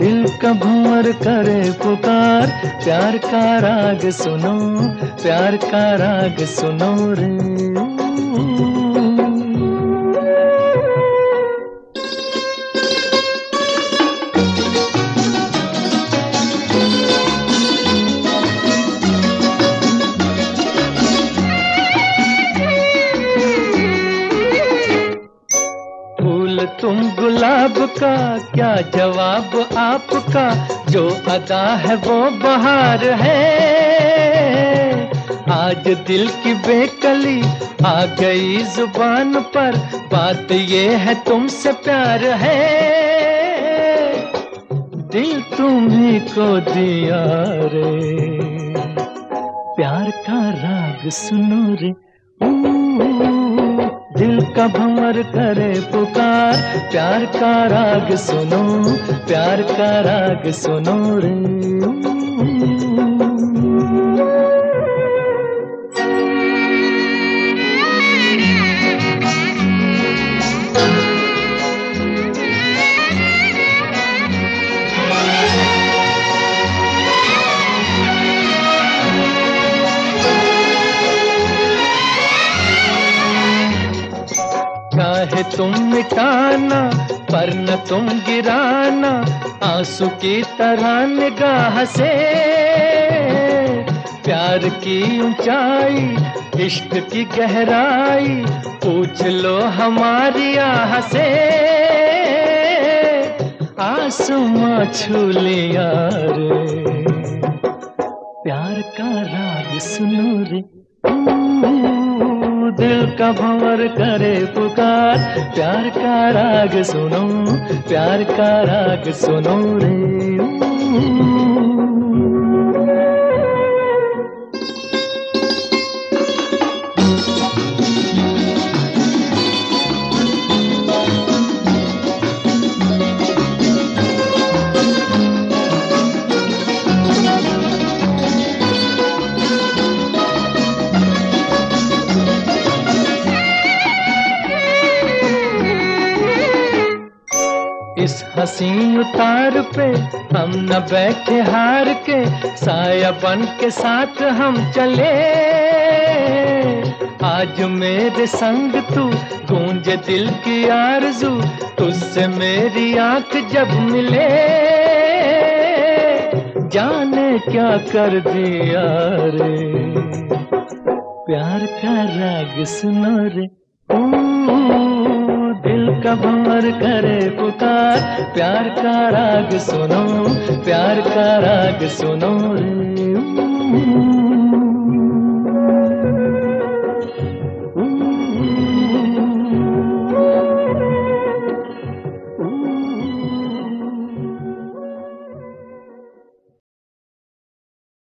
दिल का भंवर करे पुकार प्यार का राग सुनो प्यार का राग सुनो रे। फूल तुम गुलाब का, क्या जवाब आपका? जो अदा है वो बहार है। आज दिल की बेकली आ गई ज़ुबान पर, बात ये है तुमसे प्यार है। दिल तुम्ही को दिया रे। प्यार का राग सुनो रे दिल का भंवर करे पुकार? प्यार का राग सुनो प्यार का राग सुनो रे। चाहे तुम मिटाना, पर न तुम गिराना, आँसू की तरह निगाह से। प्यार की ऊंचाई, इश्क की गहराई, पूछ लो हमारी आह से। आसमां छू लिया रे प्यार का राग सुनो रे। दिल का भंवर करे पुकार। प्यार का राग सुनो प्यार का राग सुनो रे। हसी उतार पे हम न बैठे हार के साया बन के साथ हम चले। आज मेरे संग तू गूंज दिल की आरज़ू तुझसे मेरी आँख जब मिले। जाने क्या कर दिया रे प्यार का राग सुनो रे। ऊ, दिल का करे पुकार? प्यार का राग सुनो प्यार का राग सुनो रे।